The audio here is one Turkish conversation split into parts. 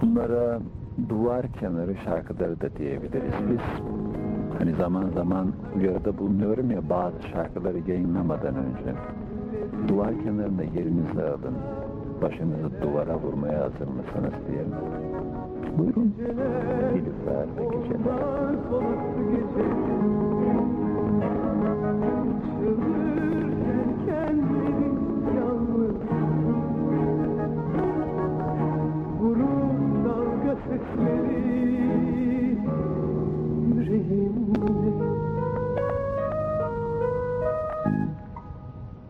Bunlara duvar kenarı şarkıları da diyebiliriz biz. Hani zaman zaman uyarıda bulunuyorum ya bazı şarkıları yayınlamadan önce. Duvar kenarında yerinizi alın. Başınızı duvara vurmaya hazır mısınız diye. Buyurun. Nilüfer ve geceler. Burun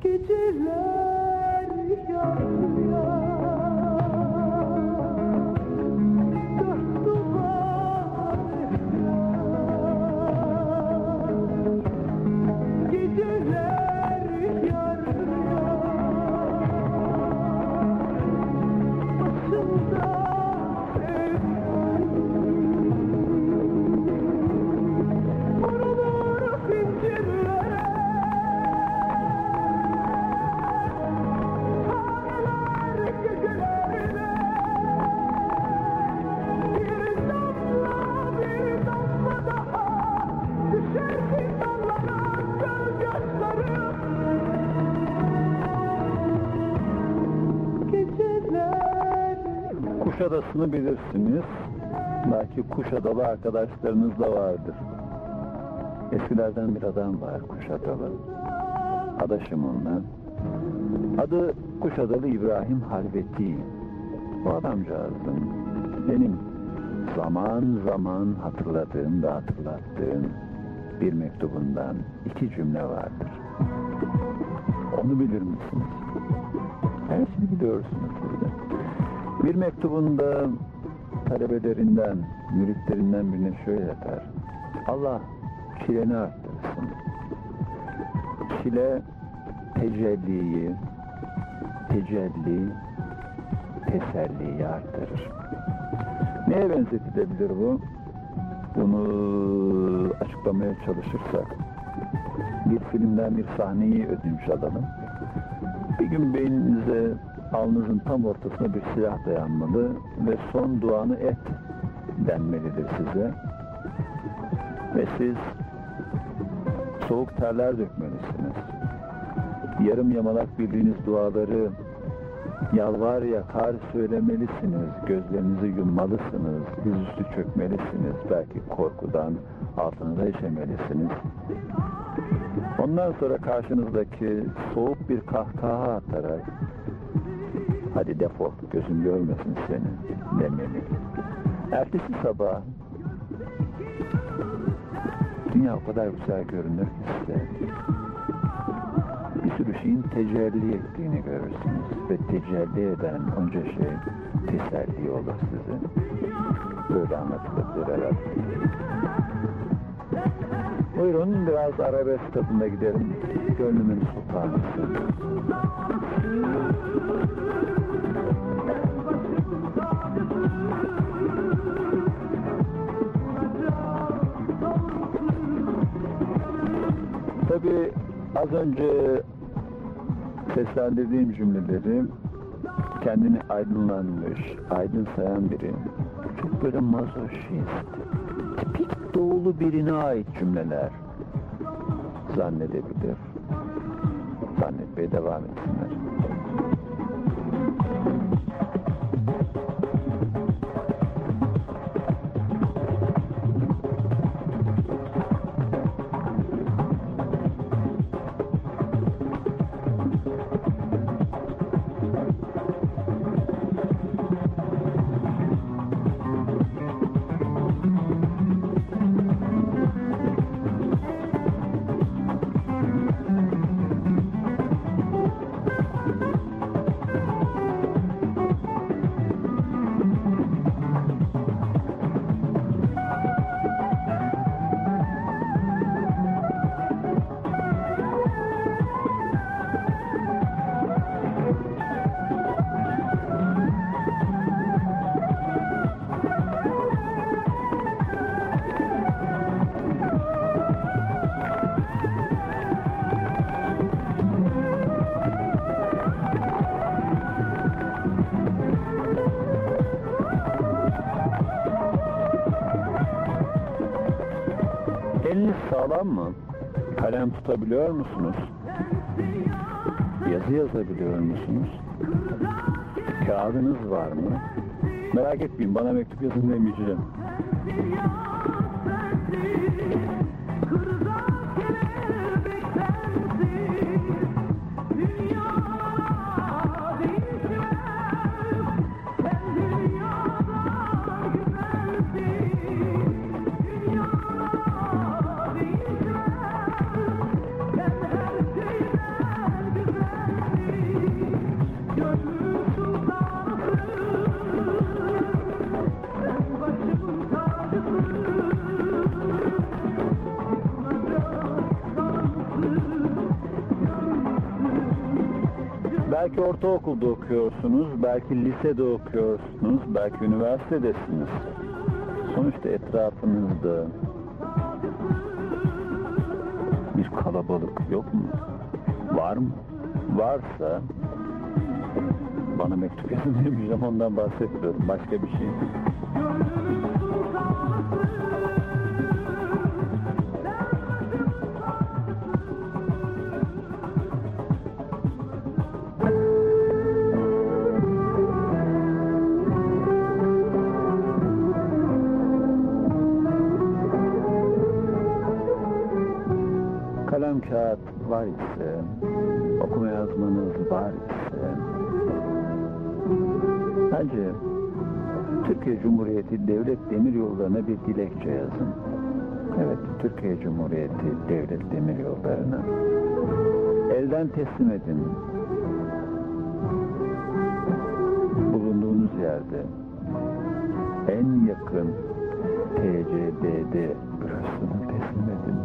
Geceler bilirsiniz. Belki Kuşadalı arkadaşlarınız da vardır. Eskilerden bir adam var Kuşadalı. Adaşım ondan. Adı Kuşadalı İbrahim Halveti. O adamcağızın benim zaman zaman hatırladığım ve hatırlattığım bir mektubundan iki cümle vardır. Onu bilir misiniz? Her şeyi biliyorsunuz burada. Bir mektubunda talebelerinden, müritlerinden birine şöyle der. Allah çileni arttırsın. Çile tecelliyi, tecelli teselliyi arttırır. Neye benzetilebilir bu? Bunu açıklamaya çalışırsak bir filmden bir sahneyi ödünç alalım. Bir gün beyninize alnınızın tam ortasına bir silah dayanmalı ve son duanı et denmelidir size. Ve siz soğuk terler dökmelisiniz. Yarım yamalak bildiğiniz duaları yalvar yakar söylemelisiniz. Gözlerinizi yummalısınız. Dizüstü çökmelisiniz. Belki korkudan altınıza işemelisiniz. Ondan sonra karşınızdaki soğuk bir kahkaha atarak hadi defol gözüm görmesin seni demeli. Ertesi sabah dünya o kadar güzel görünür ki size. Bir sürü şeyin tecelli ettiğini görürsünüz ve tecelli eden onca şey teselli olur size. Böyle anlatılabilir herhalde. Buyurun biraz arabesk tadında gidelim. Gönlümün sultanısı. Tabii az önce seslendirdiğim cümleleri kendini aydınlanmış, aydın sayan biri. Çok böyle mazoşist, tipik doğulu birine ait cümleler zannedebilir. Zannetmeye devam etsinler. Sağlam mı? Kalem tutabiliyor musunuz? Yazı yazabiliyor musunuz? Kağıdınız var mı? Merak etmeyin bana mektup yazın demeyeceğim. Ortaokulda okuyorsunuz, belki lisede okuyorsunuz, belki üniversitedesiniz. Sonuçta etrafınızda bir kalabalık yok mu? Var mı? Varsa bana mektup yazın demeyeceğim ondan bahsetmiyorum. Başka bir şey. Var ise, okuma yazmanız var ise, bence Türkiye Cumhuriyeti Devlet Demiryolları'na bir dilekçe yazın. Evet, Türkiye Cumhuriyeti Devlet Demiryolları'na. Elden teslim edin. Bulunduğunuz yerde en yakın TCDD bürosuna teslim edin.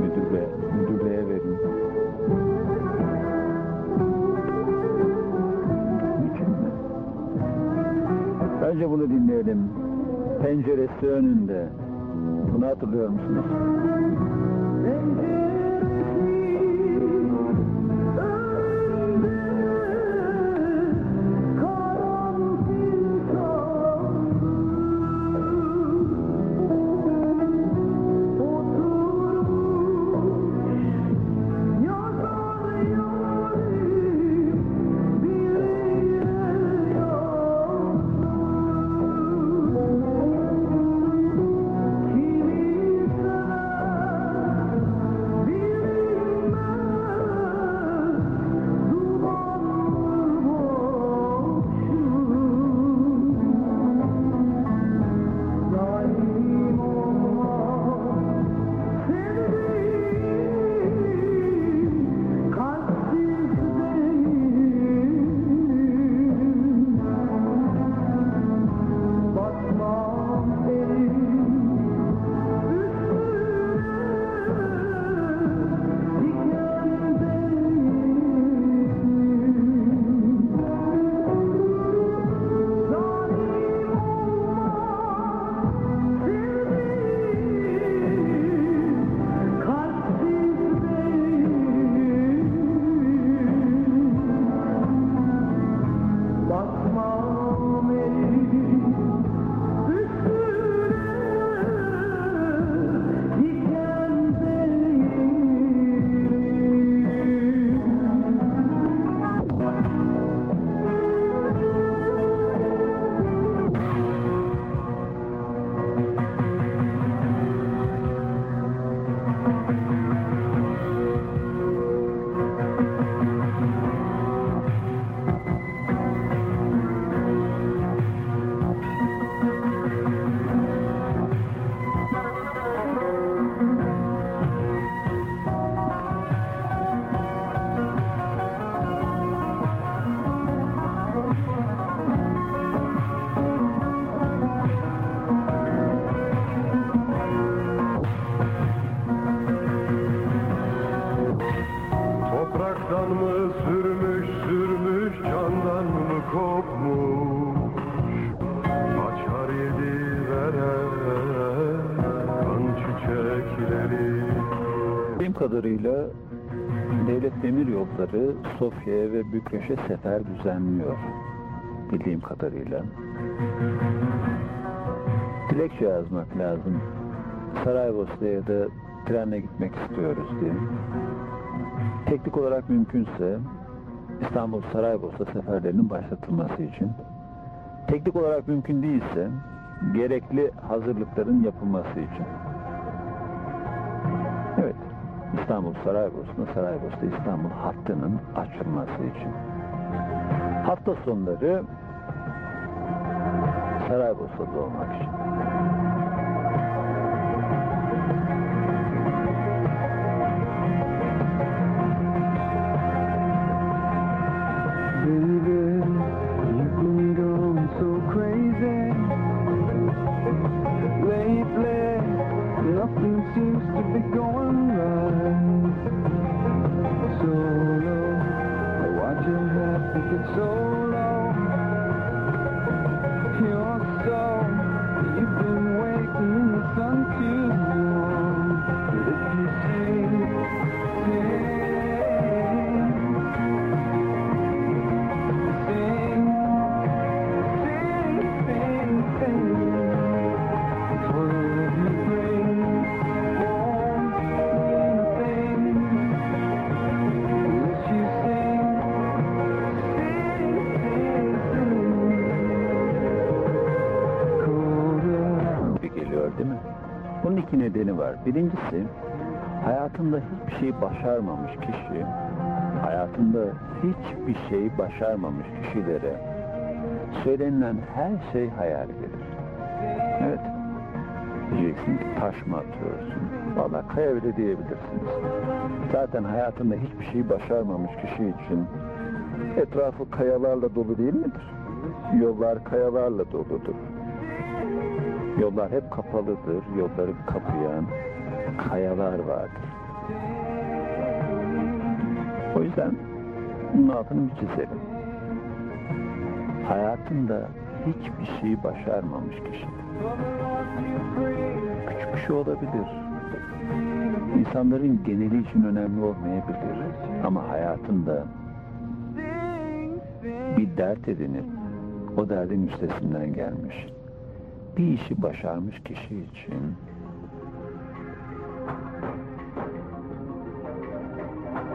Müdüre, müdürlüğe Bence bunu dinleyelim. Penceresi önünde. Bunu hatırlıyor musunuz? Topraktan Sofya'ya ve Bükreş'e sefer düzenliyor. Bildiğim kadarıyla. Dilekçe yazmak lazım. Saraybosna'ya da trenle gitmek istiyoruz diye. Teknik olarak mümkünse İstanbul Saraybosna seferlerinin başlatılması için. Teknik olarak mümkün değilse gerekli hazırlıkların yapılması için. İstanbul Saraybosna, Saraybosna İstanbul hattının açılması için. Hafta sonları Saraybosna'da olmak için. Birincisi hayatında hiçbir şey başarmamış kişi hayatında hiçbir şey başarmamış kişilere söylenilen her şey hayal gelir. Evet. Diyeceksin ki taş mı atıyorsun? Valla kaya bile diyebilirsiniz. Zaten hayatında hiçbir şey başarmamış kişi için etrafı kayalarla dolu değil midir? Yollar kayalarla doludur. Yollar hep kapalıdır. Yolları kapayan kayalar vardır. O yüzden bunun altını bir çizelim. Hayatında hiçbir şey başarmamış kişi. Küçük bir şey olabilir. İnsanların geneli için önemli olmayabilir. Ama hayatında bir dert edinip o derdin üstesinden gelmiş. Bir işi başarmış kişi için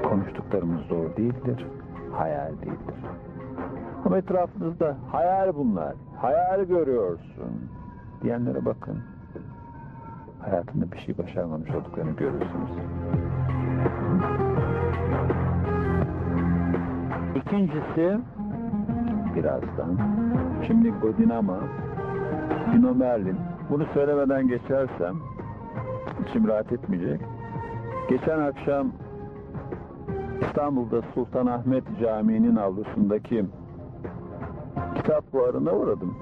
konuştuklarımız zor değildir, hayal değildir. Ama etrafınızda hayal bunlar, hayal görüyorsun diyenlere bakın. Hayatında bir şey başarmamış olduklarını görürsünüz. İkincisi birazdan. Şimdi Godinama, Dino Merlin. Bunu söylemeden geçersem içim rahat etmeyecek. Geçen akşam İstanbul'da Sultanahmet Camii'nin avlusundaki kitap fuarına uğradım.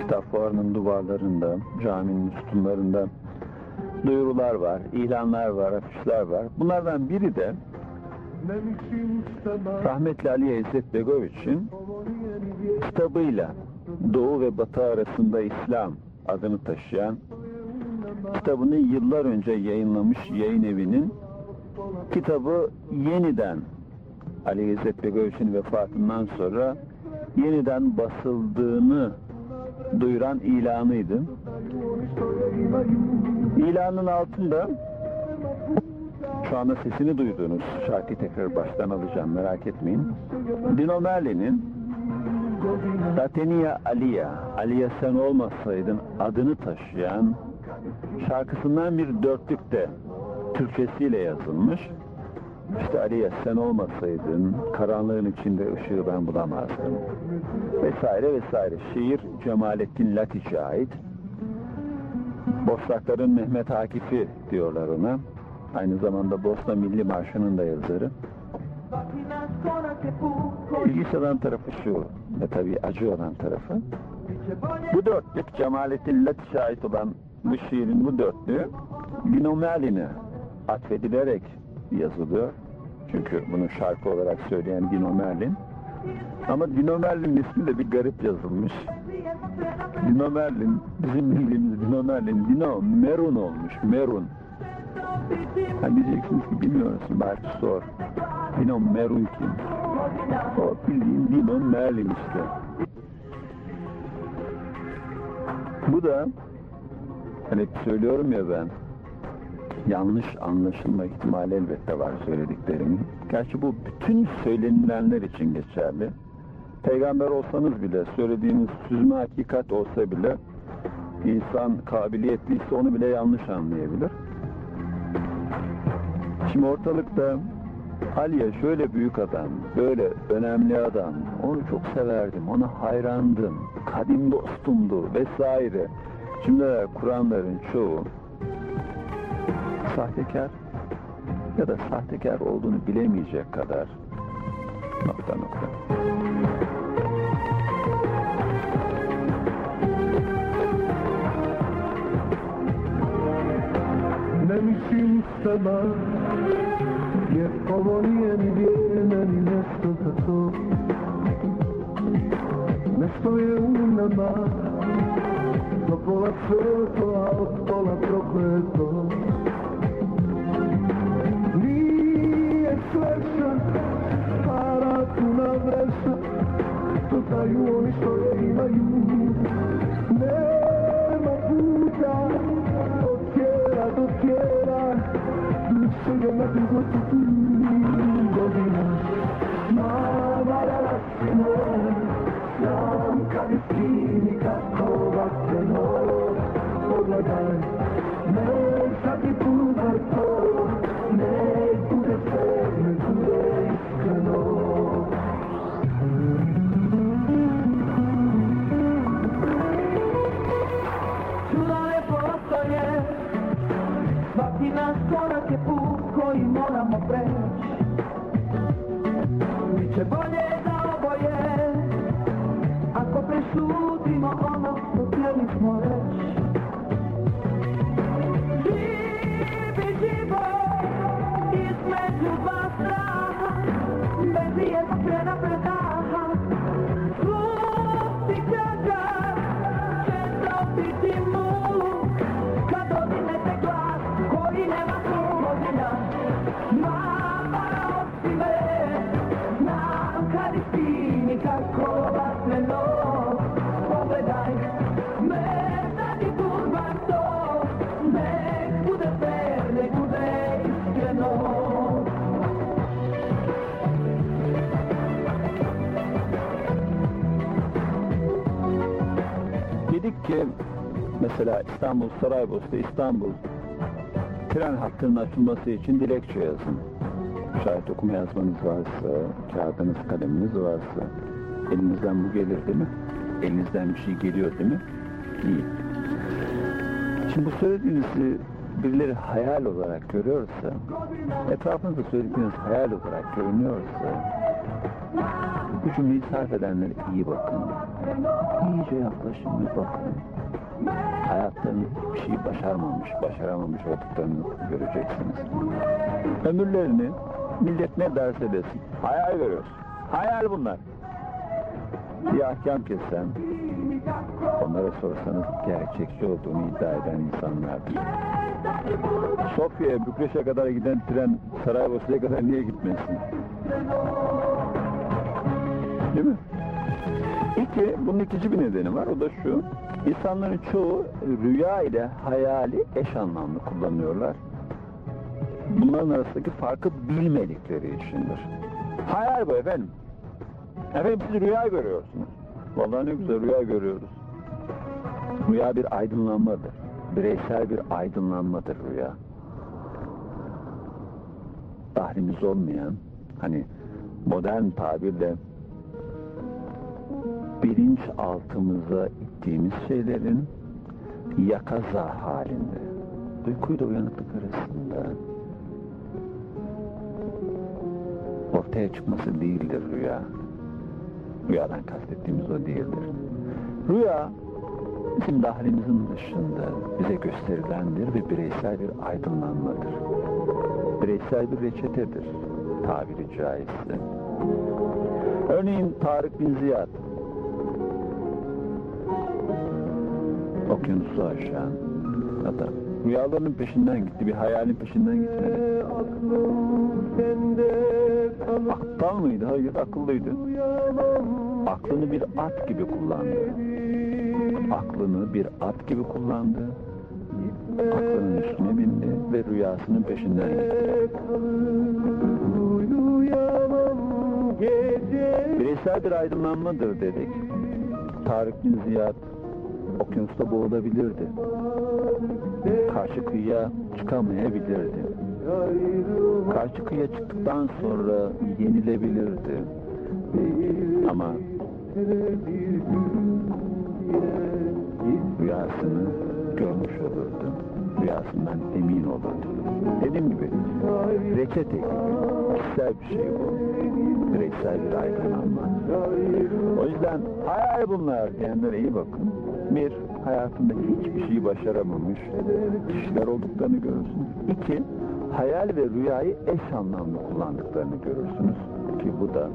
Kitap fuarının duvarlarında, caminin sütunlarında duyurular var, ilanlar var, afişler var. Bunlardan biri de rahmetli Ali İzzet Begoviç'in kitabıyla Doğu ve Batı arasında İslam adını taşıyan kitabını yıllar önce yayınlamış yayın evinin kitabı yeniden Ali İzzet Begoviç'in vefatından sonra yeniden basıldığını duyuran ilanıydı. İlanın altında şu anda sesini duyduğunuz şarkıyı tekrar baştan alacağım merak etmeyin. Dino Merlin'in Datenia Aliya, Aliya sen olmasaydın adını taşıyan şarkısından bir dörtlükte Türkçesiyle yazılmış. İşte Aliye sen olmasaydın karanlığın içinde ışığı ben bulamazdım. Vesaire vesaire. Şiir Cemalettin Latiç'e ait. Boşnakların Mehmet Akif'i diyorlar ona. Aynı zamanda Bosna Milli Marşı'nın da yazarı. İlginç olan tarafı şu ve tabii acı olan tarafı. Bu dörtlük Cemalettin Latiç'e ait olan bu şiirin bu dörtlüğü Dino Merlin'e atfedilerek yazılıyor. Çünkü bunu şarkı olarak söyleyen Dino Merlin. Ama Dino Merlin'in ismi de bir garip yazılmış. Dino Merlin, bizim bildiğimiz Dino Merlin, Dino Merun olmuş, Merun. Ha diyeceksiniz ki bilmiyorsun, belki sor. Dino Merun kim? O bildiğin Dino Merlin işte. Bu da, hani söylüyorum ya ben, yanlış anlaşılma ihtimali elbette var söylediklerimin. Gerçi bu bütün söylenilenler için geçerli. Peygamber olsanız bile, söylediğiniz süzme hakikat olsa bile insan kabiliyetliyse onu bile yanlış anlayabilir. Şimdi ortalıkta Aliye şöyle büyük adam, böyle önemli adam, onu çok severdim, ona hayrandım, kadim dostumdu vesaire. Şimdi Kur'anların çoğu sahtekar ya da sahtekar olduğunu bilemeyecek kadar nokta nokta. Jer ovo nije ni vijeme, meni nešto za to. Nešto je u nama. Do pola sveto, a od pola prokleto Nije srećan, para tu navreša To daju oni što je imaju. Nema puta, od tjera do tjera. Sve na drugo ki mesela İstanbul Saraybosna İstanbul tren hattının açılması için dilekçe yazın. Şayet okuma yazmanız varsa, kağıdınız, kaleminiz varsa elinizden bu gelir değil mi? Elinizden bir şey geliyor değil mi? İyi. Şimdi bu söylediğinizi birileri hayal olarak görüyorsa, etrafınızda söyledikleriniz hayal olarak görünüyorsa, bu cümleyi sarf edenlere iyi bakın. İyice yaklaşın ve bakın. Hayatlarında bir şey başarmamış, başaramamış olduklarını göreceksiniz. Ömürlerini millet ne derse desin. Hayal görüyoruz. Hayal bunlar. Bir ahkam kessem, onlara sorsanız gerçekçi olduğunu iddia eden insanlardır. Sofya'ya, Bükreş'e kadar giden tren Saraybosna'ya kadar niye gitmesin? Değil mi? İki, bunun ikinci bir nedeni var. O da şu. İnsanların çoğu rüya ile hayali eş anlamlı kullanıyorlar. Bunların arasındaki farkı bilmedikleri içindir. Hayal bu efendim. Efendim siz rüya görüyorsunuz. Vallahi ne güzel rüya görüyoruz. Rüya bir aydınlanmadır. Bireysel bir aydınlanmadır rüya. Dahrimiz olmayan, hani modern tabirle bilinç altımıza ittiğimiz şeylerin yakaza halinde, uykuyla uyanıklık arasında ortaya çıkması değildir rüya. Rüyadan kastettiğimiz o değildir. Rüya bizim dahlimizin dışında bize gösterilendir ve bireysel bir aydınlanmadır. Bireysel bir reçetedir tabiri caizse. Örneğin Tarık Bin Ziyad okyanusu aşan adam. Rüyalarının peşinden gitti, bir hayalin peşinden gitmedi. Kalır Aptal mıydı? Hayır, akıllıydı. Aklını bir at gibi kullandı. Aklını bir at gibi kullandı. aklının üstüne bindi ve rüyasının peşinden gitti. Bireysel bir aydınlanmadır dedik. Tarık bin Ziyad okyanusta boğulabilirdi. Karşı kıyıya çıkamayabilirdi. Karşı kıyıya çıktıktan sonra yenilebilirdi. Ama rüyasını görmüş olurdu. Rüyasından emin olurdu. Dediğim gibi reçete gibi. Kişisel bir şey bu. Bireysel bir aydınlanma. O yüzden hayal bunlar diyenlere iyi bakın. Bir, hayatında hiçbir şeyi başaramamış kişiler olduklarını görürsünüz. İki, hayal ve rüyayı eş anlamlı kullandıklarını görürsünüz. Ki bu da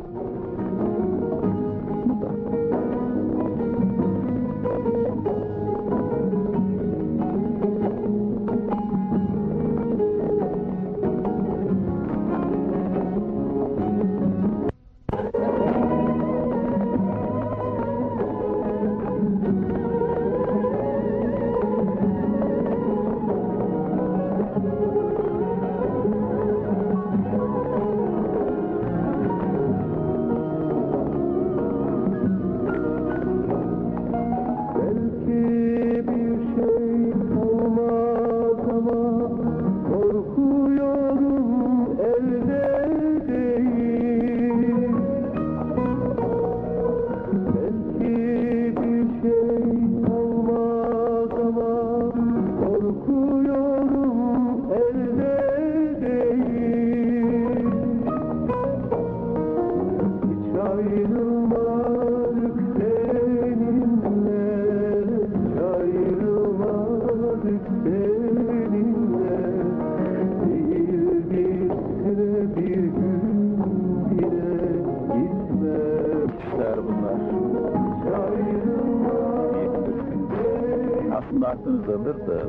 aklınızdadır da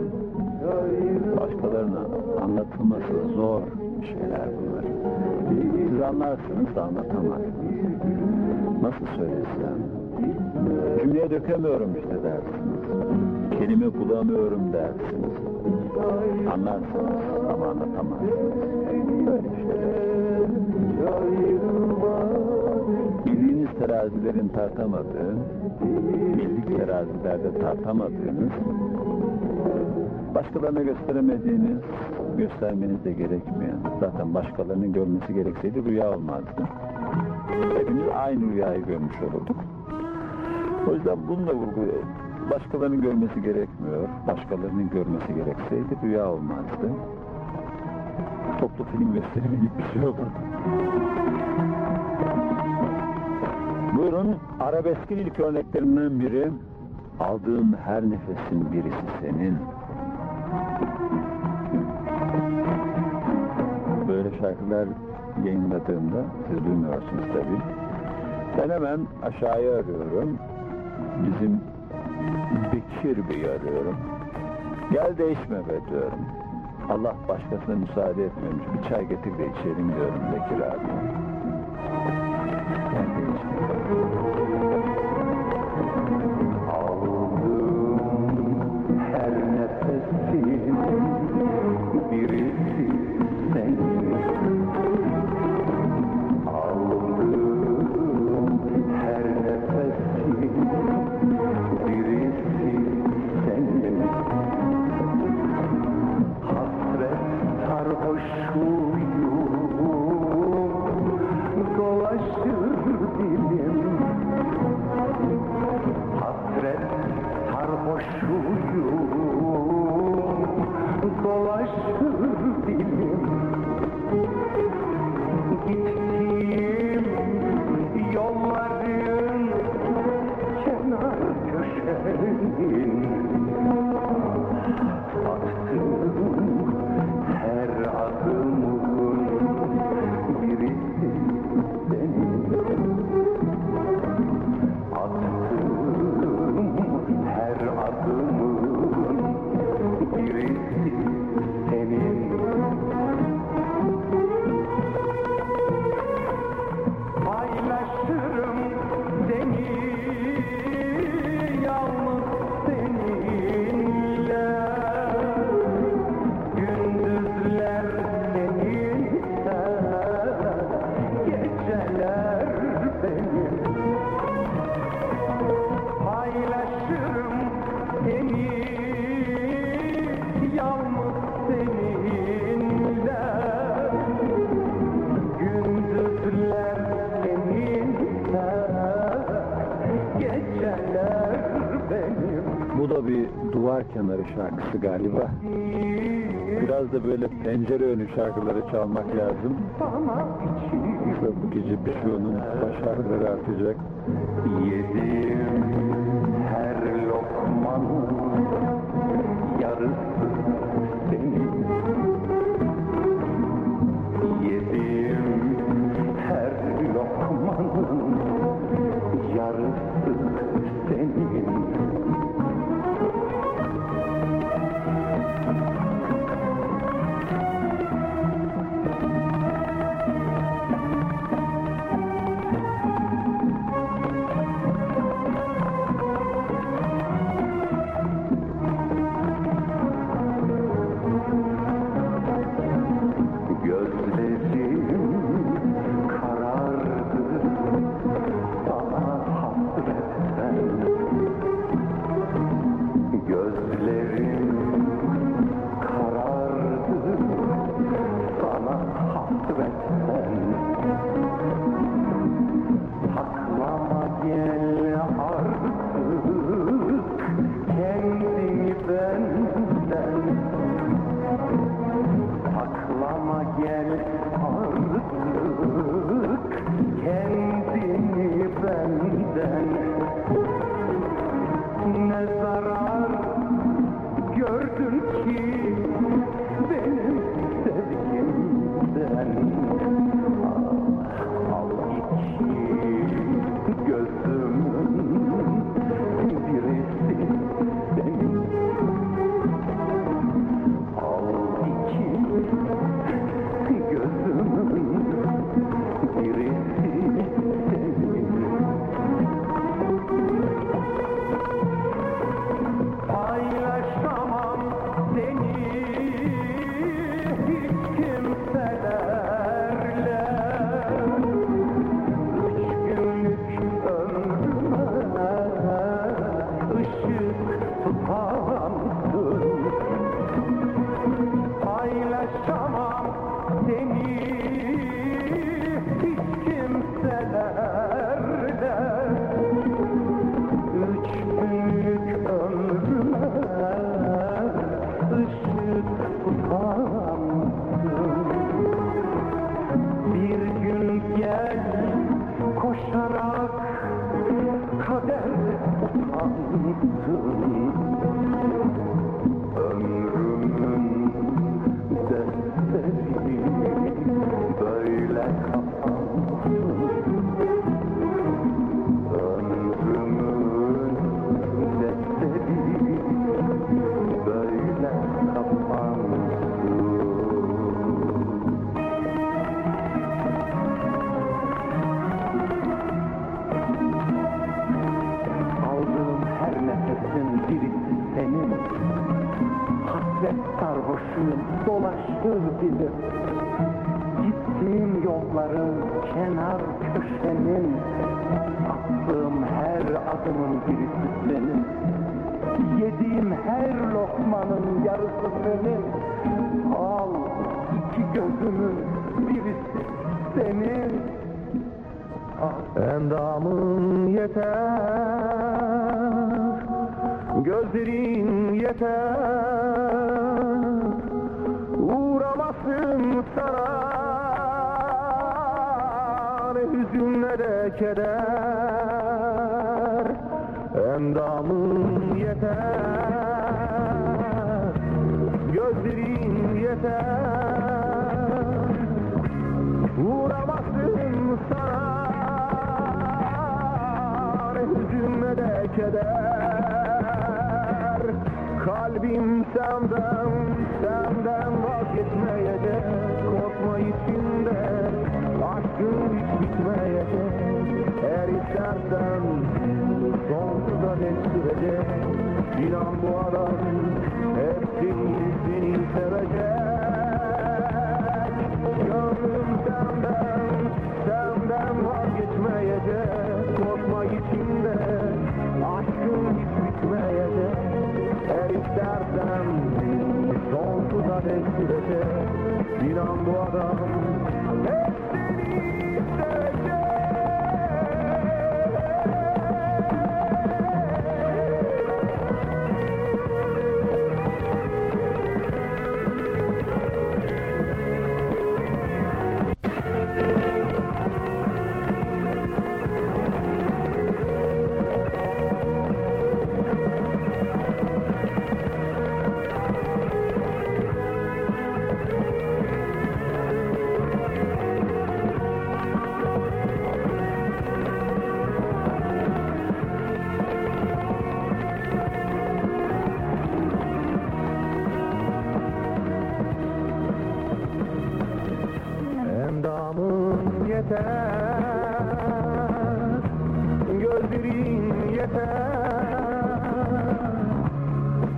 başkalarına anlatılması zor şeyler bunlar. Siz anlarsınız da anlatamazsınız. Nasıl söylesem? Cümleye dökemiyorum işte dersiniz. Kelime bulamıyorum dersiniz. Anlarsınız ama anlatamazsınız. Böyle şeyler. Terazilerin tartamadığı, bildik terazilerde tartamadığınız, başkalarına gösteremediğiniz, göstermeniz de gerekmeyen, zaten başkalarının görmesi gerekseydi rüya olmazdı. Hepimiz aynı rüyayı görmüş olurduk. O yüzden bununla vurguluyorum. Başkalarının görmesi gerekmiyor. Başkalarının görmesi gerekseydi rüya olmazdı. Toplu film gösterimi gibi bir şey olurdu. Buyurun, arabeskin ilk örneklerinden biri, aldığın her nefesin birisi senin. Böyle şarkılar yayınladığımda, siz duymuyorsunuz tabii. Ben hemen aşağıya arıyorum. Bizim Bekir Bey'i arıyorum. Gel değişme be diyorum. Allah başkasına müsaade etmemiş. Bir çay getir de içelim diyorum Bekir abi. hours şarkısı galiba. Biraz da böyle pencere önü şarkıları çalmak lazım. Yoksa bu gece bir şey onun başarıları artacak. Yediğim her lokmanın gözümün koşarak kader utansın Ömrümün dolaşır dilim Gittiğim yolların kenar köşenin Attığım her adımın birisi senin. Yediğim her lokmanın yarısı senin. Al iki gözümün birisi senin. Endamın yeter Gözlerin yeter Uğramasın sana Ne hüzün ne de keder Endamın yeter Gözlerin yeter. Uğramasın sana Ne hüzün ne de keder. Kalbim senden, senden vazgeçmeyecek Korkma içinde, aşkın hiç bitmeyecek Eğer istersen sonsuza dek sürecek İnan bu adam hep seni, seni sevecek İnan bu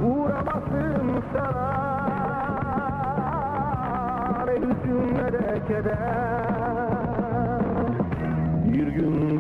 Uğramasın sana keder. Bir gün